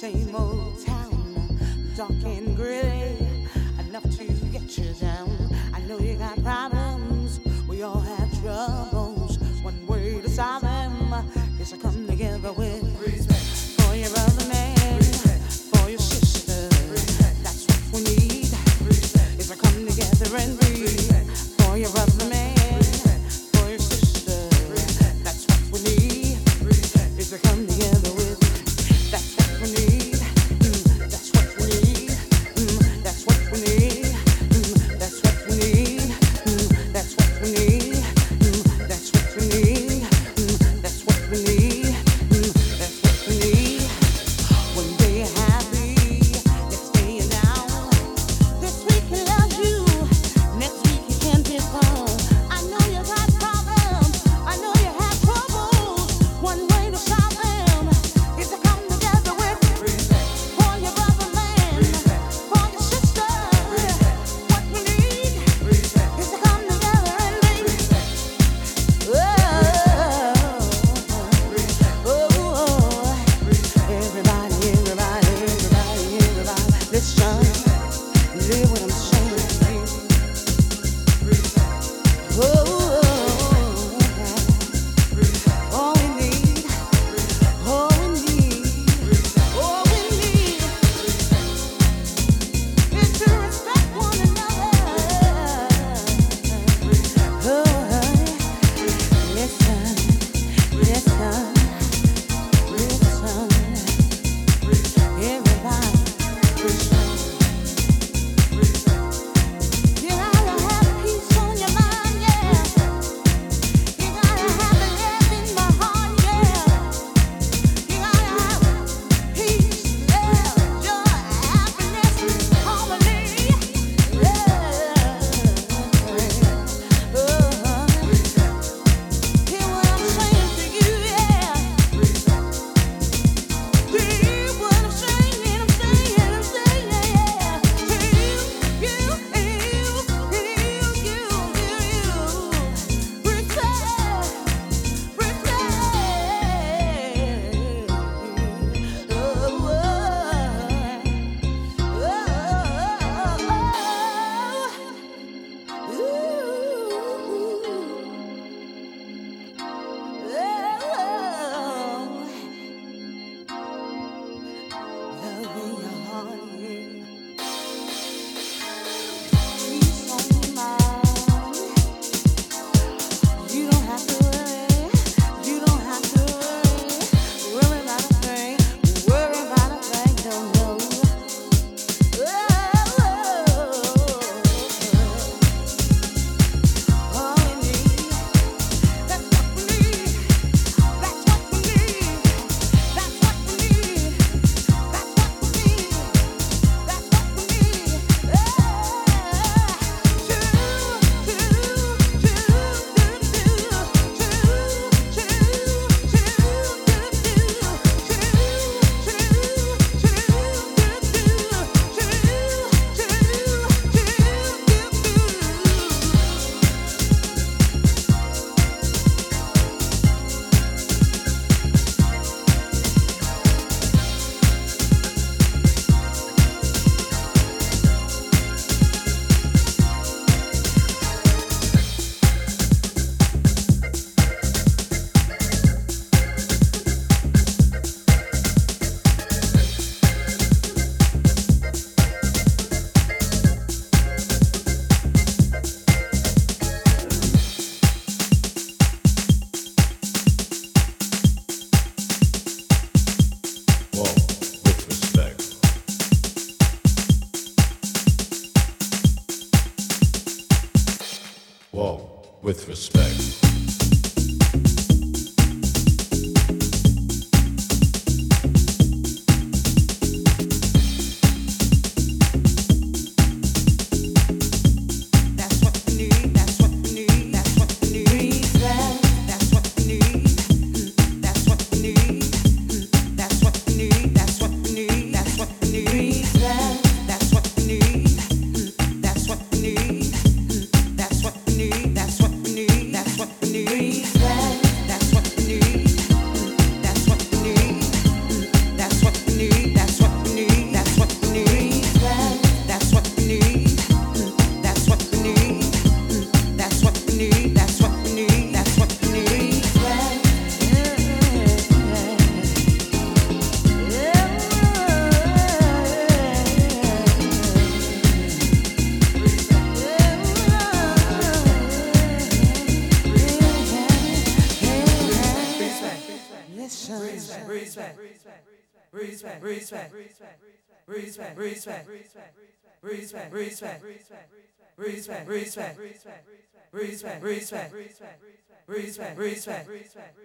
same old town, dark and gritty. What respect, respect, respect, respect, respect, respect, respect, respect, respect, respect, respect, respect, respect, respect, respect, respect,